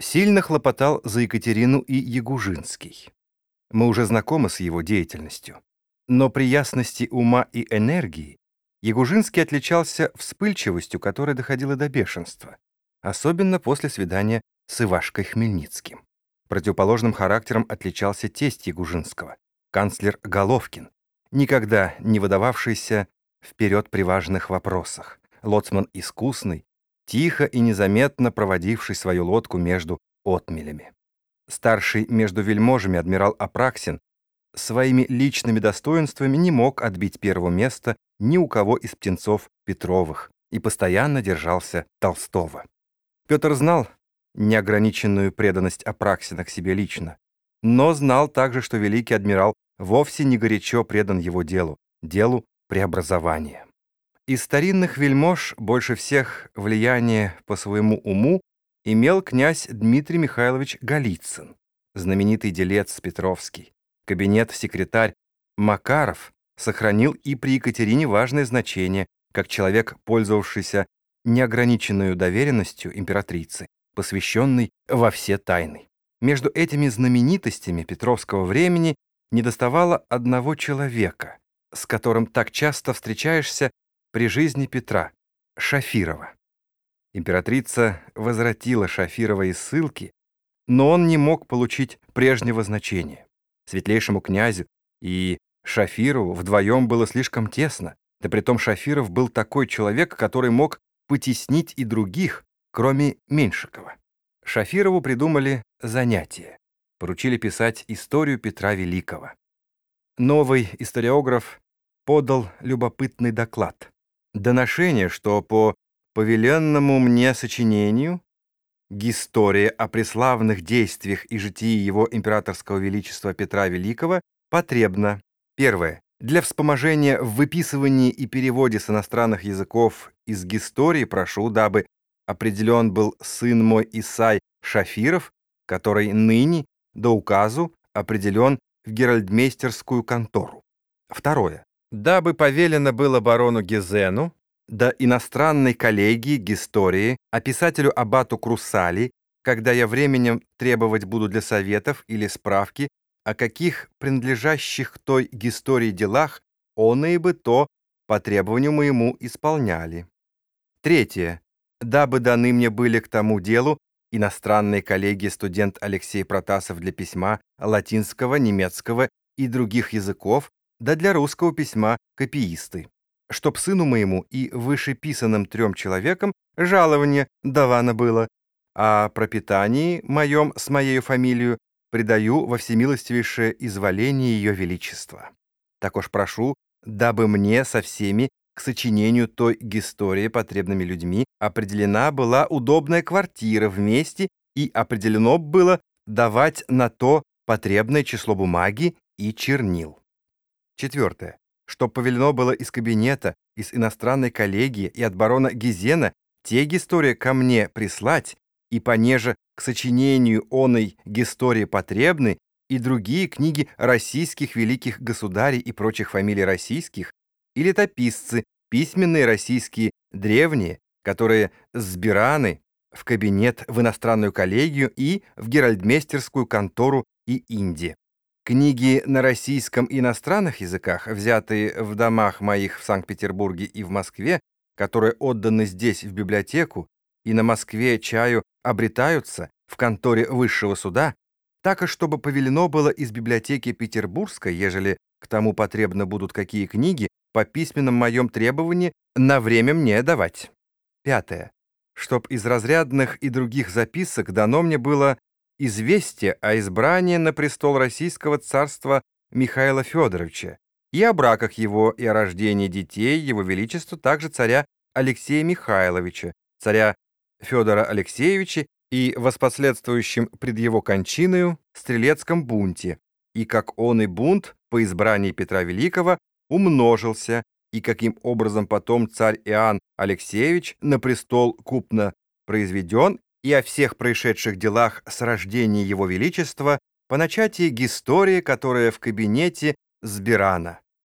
Сильно хлопотал за Екатерину и Ягужинский. Мы уже знакомы с его деятельностью. Но при ясности ума и энергии Ягужинский отличался вспыльчивостью, которая доходила до бешенства, особенно после свидания с Ивашкой Хмельницким. Противоположным характером отличался тесть Ягужинского, канцлер Головкин, никогда не выдававшийся вперед при важных вопросах, лоцман искусный, тихо и незаметно проводивший свою лодку между отмелями. Старший между вельможами адмирал Апраксин своими личными достоинствами не мог отбить первого места ни у кого из птенцов Петровых и постоянно держался Толстого. Петр знал неограниченную преданность Апраксина к себе лично, но знал также, что великий адмирал вовсе не горячо предан его делу, делу преобразования. Из старинных вельмож больше всех влияние по своему уму имел князь Дмитрий Михайлович Голицын, знаменитый делец Петровский. Кабинет-секретарь Макаров сохранил и при Екатерине важное значение, как человек, пользовавшийся неограниченную доверенностью императрицы, посвященный во все тайны. Между этими знаменитостями Петровского времени недоставало одного человека, с которым так часто встречаешься при жизни Петра, Шафирова. Императрица возвратила Шафирова из ссылки, но он не мог получить прежнего значения. Светлейшему князю и Шафирову вдвоем было слишком тесно, да притом Шафиров был такой человек, который мог потеснить и других, кроме Меньшикова. Шафирову придумали занятие. Поручили писать историю Петра Великого. Новый историограф подал любопытный доклад доношение, что по повеленному мне сочинению «Гистория о преславных действиях и житии его императорского величества Петра Великого» потребна. Первое. Для вспоможения в выписывании и переводе с иностранных языков из Гистории прошу, дабы определен был сын мой Исай Шафиров, который ныне, до указу, определен в геральдмейстерскую контору. Второе дабы повелено было барону Гезену, да иностранной коллегии Гистории, а писателю Абату Крусали, когда я временем требовать буду для советов или справки, о каких принадлежащих той Гистории делах он и бы то по требованию моему исполняли. Третье. Дабы даны мне были к тому делу иностранные коллеги студент Алексей Протасов для письма латинского, немецкого и других языков, да для русского письма копиисты, чтоб сыну моему и вышеписанным трем человекам жалование давано было, а пропитании моем с моею фамилию предаю во всемилостивейшее изволение ее величества. Так уж прошу, дабы мне со всеми к сочинению той истории потребными людьми определена была удобная квартира вместе и определено было давать на то потребное число бумаги и чернил. Четвертое. Что повелено было из кабинета, из иностранной коллегии и от барона Гизена те гистории ко мне прислать, и понеже к сочинению оной гистории потребны и другие книги российских великих государей и прочих фамилий российских, и летописцы, письменные российские, древние, которые сбираны в кабинет в иностранную коллегию и в геральдмейстерскую контору и Индии. Книги на российском и иностранных языках, взятые в домах моих в Санкт-Петербурге и в Москве, которые отданы здесь в библиотеку, и на Москве чаю обретаются в конторе высшего суда, так и чтобы повелено было из библиотеки Петербургской, ежели к тому потребно будут какие книги, по письменном моем требовании на время мне давать. Пятое. Чтоб из разрядных и других записок дано мне было известие о избрании на престол Российского царства Михаила Федоровича и о браках его и о рождении детей его величества также царя Алексея Михайловича, царя Федора Алексеевича и воспоследствующим пред его кончиною стрелецком бунте, и как он и бунт по избрании Петра Великого умножился, и каким образом потом царь Иоанн Алексеевич на престол купно произведен и о всех происшедших делах с рождения Его Величества по начатии истории, которая в кабинете Сбирана.